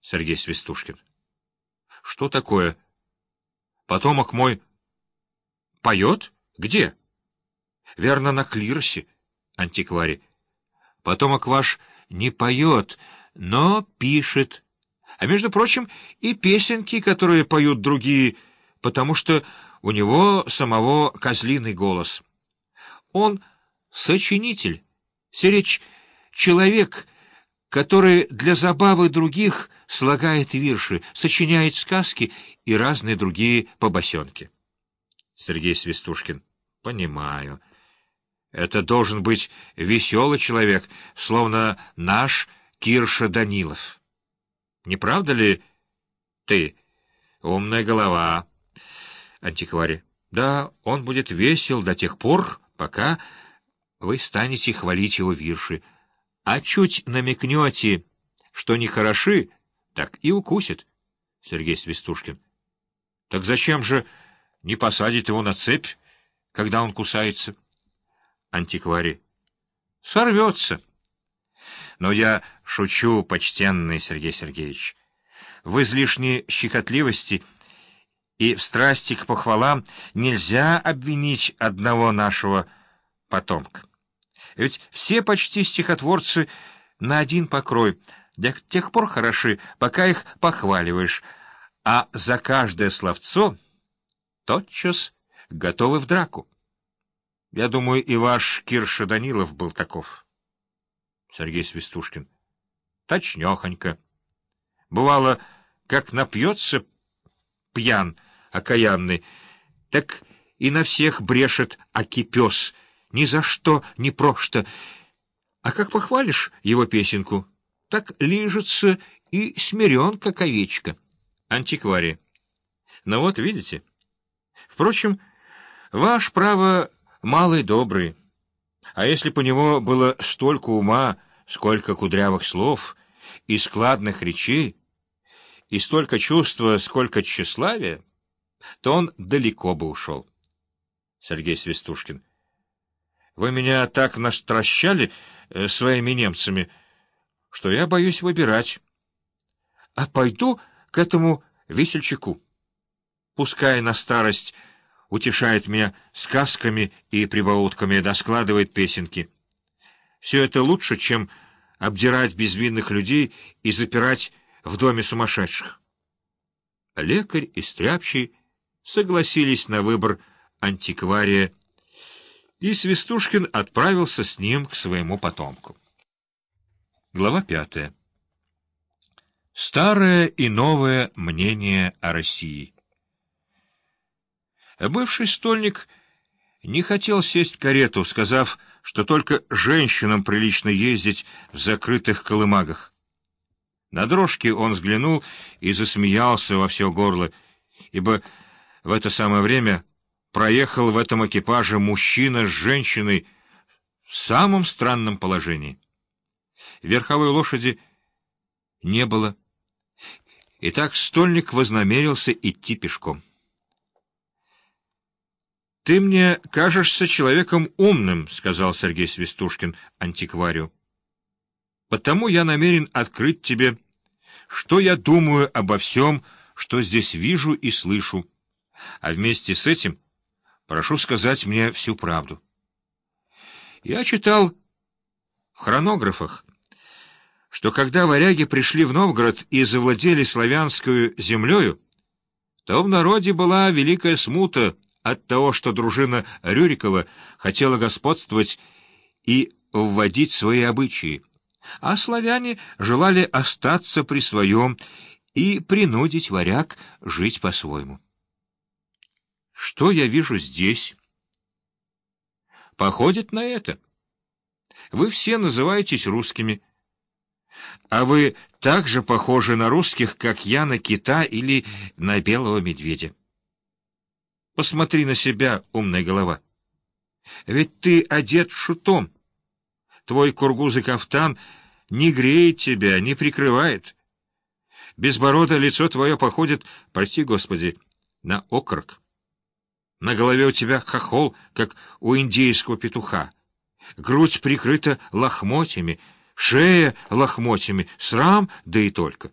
Сергей Свистушкин. — Что такое? Потомок мой поет? Где? — Верно, на клиросе, антиквари. Потомок ваш не поет, но пишет. А между прочим, и песенки, которые поют другие, потому что у него самого козлиный голос. Он сочинитель, сиречь человек, который для забавы других слагает вирши, сочиняет сказки и разные другие побосенки. Сергей Свистушкин. Понимаю. Это должен быть веселый человек, словно наш Кирша Данилов. Не правда ли ты? Умная голова. Антикварий. Да, он будет весел до тех пор, пока вы станете хвалить его вирши. А чуть намекнете, что не хороши, так и укусит. Сергей Свистушкин. Так зачем же не посадить его на цепь, когда он кусается? Антикварий. Сорвется. Но я шучу, почтенный Сергей Сергеевич. В излишней щекотливости и в страсти к похвалам нельзя обвинить одного нашего потомка. Ведь все почти стихотворцы на один покрой, до тех пор хороши, пока их похваливаешь, а за каждое словцо тотчас готовы в драку. Я думаю, и ваш Кирша Данилов был таков. Сергей Свистушкин. Точнёхонько. Бывало, как напьется пьян, окаянный, так и на всех брешет окипес, ни за что, ни прошто. А как похвалишь его песенку, так лижется и смирен, как овечка. Антикварий. Ну вот, видите. Впрочем, ваш право малый добрый. А если по него было столько ума, сколько кудрявых слов и складных речей, и столько чувства, сколько тщеславия, то он далеко бы ушел. Сергей Свистушкин. Вы меня так настращали э, своими немцами, что я боюсь выбирать. А пойду к этому весельчаку. Пускай на старость утешает меня сказками и прибаутками, да складывает песенки. Все это лучше, чем обдирать безвинных людей и запирать в доме сумасшедших. Лекарь и стряпчий согласились на выбор антиквария, и Свистушкин отправился с ним к своему потомку. Глава пятая. Старое и новое мнение о России. Бывший стольник не хотел сесть в карету, сказав, что только женщинам прилично ездить в закрытых колымагах. На дрожке он взглянул и засмеялся во все горло, ибо в это самое время проехал в этом экипаже мужчина с женщиной в самом странном положении. Верховой лошади не было. И так стольник вознамерился идти пешком. — Ты мне кажешься человеком умным, — сказал Сергей Свистушкин антикварию. — Потому я намерен открыть тебе, что я думаю обо всем, что здесь вижу и слышу, а вместе с этим прошу сказать мне всю правду. Я читал в хронографах, что когда варяги пришли в Новгород и завладели славянскую землею, то в народе была великая смута от того, что дружина Рюрикова хотела господствовать и вводить свои обычаи, а славяне желали остаться при своем и принудить варяг жить по-своему. Что я вижу здесь? Походит на это. Вы все называетесь русскими. А вы так же похожи на русских, как я на кита или на белого медведя. Посмотри на себя, умная голова. Ведь ты одет шутом. Твой кургуз и кафтан не греет тебя, не прикрывает. Безбородое лицо твое походит, прости господи, на окорок. На голове у тебя хохол, как у индейского петуха. Грудь прикрыта лохмотьями, шея лохмотьями, срам, да и только.